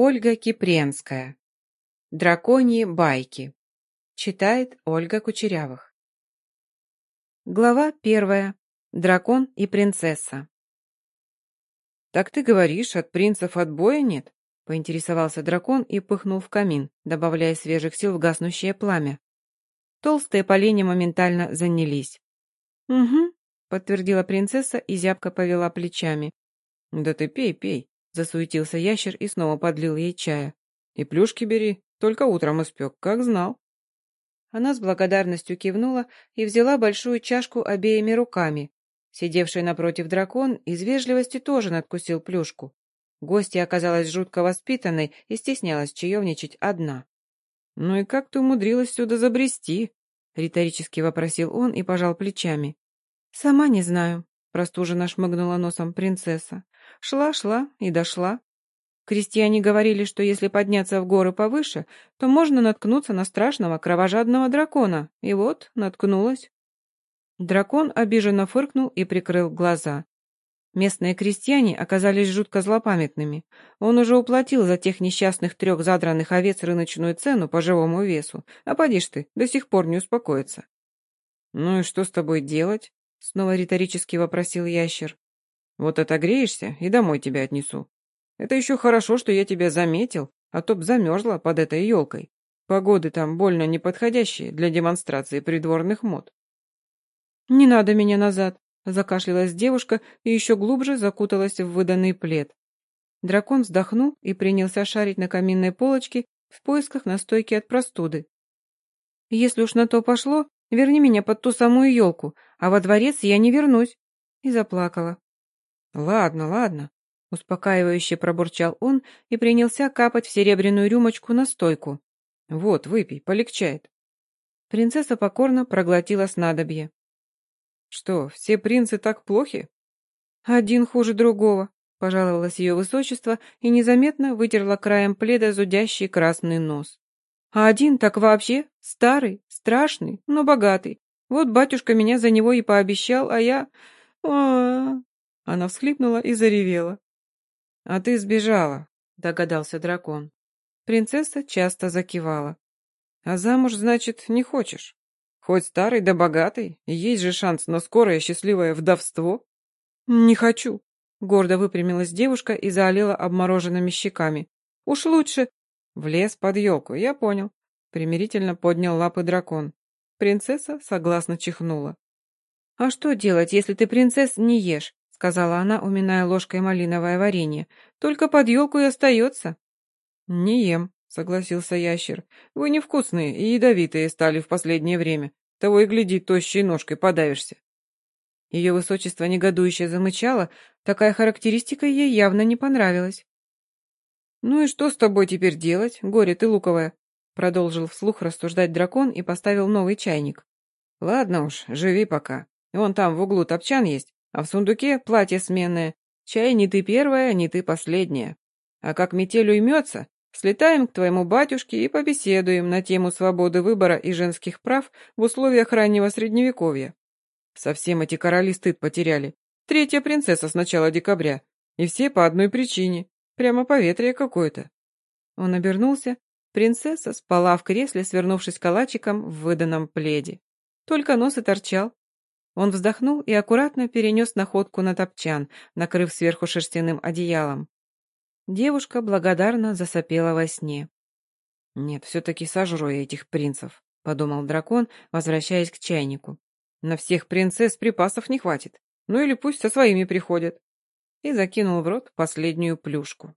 Ольга Кипренская. Драконьи байки. Читает Ольга Кучерявых. Глава первая. Дракон и принцесса. «Так ты говоришь, от принцев отбоя нет?» — поинтересовался дракон и пыхнул в камин, добавляя свежих сил в гаснущее пламя. Толстые поленья моментально занялись. «Угу», — подтвердила принцесса и зябко повела плечами. «Да ты пей, пей», — засуетился ящер и снова подлил ей чая. «И плюшки бери, только утром испек, как знал». Она с благодарностью кивнула и взяла большую чашку обеими руками. Сидевший напротив дракон из вежливости тоже надкусил плюшку. Гостья оказалась жутко воспитанной и стеснялась чаевничать одна. «Ну и как ты умудрилась сюда забрести?» — риторически вопросил он и пожал плечами. «Сама не знаю», — простуженно шмыгнула носом принцесса. Шла-шла и дошла. Крестьяне говорили, что если подняться в горы повыше, то можно наткнуться на страшного кровожадного дракона. И вот наткнулась. Дракон обиженно фыркнул и прикрыл глаза. Местные крестьяне оказались жутко злопамятными. Он уже уплатил за тех несчастных трех задранных овец рыночную цену по живому весу. А поди ж ты, до сих пор не успокоится. «Ну и что с тобой делать?» — снова риторически вопросил ящер. «Вот отогреешься и домой тебя отнесу. Это еще хорошо, что я тебя заметил, а то б замерзла под этой елкой. Погоды там больно неподходящие для демонстрации придворных мод. «Не надо меня назад», — закашлялась девушка и еще глубже закуталась в выданный плед. Дракон вздохнул и принялся шарить на каминной полочке в поисках настойки от простуды. «Если уж на то пошло, верни меня под ту самую елку, а во дворец я не вернусь», и заплакала. «Ладно, ладно», Успокаивающе пробурчал он и принялся капать в серебряную рюмочку настойку. «Вот, выпей, полегчает». Принцесса покорно проглотила снадобье. «Что, все принцы так плохи?» «Один хуже другого», — пожаловалось ее высочество и незаметно вытерла краем пледа зудящий красный нос. «А один так вообще старый, страшный, но богатый. Вот батюшка меня за него и пообещал, а я... -а. Она всхлипнула и заревела. «А ты сбежала», — догадался дракон. Принцесса часто закивала. «А замуж, значит, не хочешь? Хоть старый да богатый, есть же шанс на скорое счастливое вдовство». «Не хочу», — гордо выпрямилась девушка и заолела обмороженными щеками. «Уж лучше...» «В лес под елку, я понял», — примирительно поднял лапы дракон. Принцесса согласно чихнула. «А что делать, если ты принцесс не ешь? Сказала она, уминая ложкой малиновое варенье. «Только под елку и остается». «Не ем», — согласился ящер. «Вы невкусные и ядовитые стали в последнее время. Того и гляди, тощей ножкой подавишься». Ее высочество негодующе замычало, такая характеристика ей явно не понравилась. «Ну и что с тобой теперь делать, горе ты луковая?» Продолжил вслух рассуждать дракон и поставил новый чайник. «Ладно уж, живи пока. Вон там в углу топчан есть. А в сундуке платье сменное. Чай не ты первая, не ты последняя. А как метель уймется, слетаем к твоему батюшке и побеседуем на тему свободы выбора и женских прав в условиях раннего средневековья. Совсем эти короли стыд потеряли. Третья принцесса с начала декабря. И все по одной причине. Прямо поветрие какое-то. Он обернулся. Принцесса спала в кресле, свернувшись калачиком в выданном пледе. Только нос и торчал. Он вздохнул и аккуратно перенес находку на топчан, накрыв сверху шерстяным одеялом. Девушка благодарно засопела во сне. «Нет, все-таки сожру я этих принцев», — подумал дракон, возвращаясь к чайнику. «На всех принцесс припасов не хватит. Ну или пусть со своими приходят». И закинул в рот последнюю плюшку.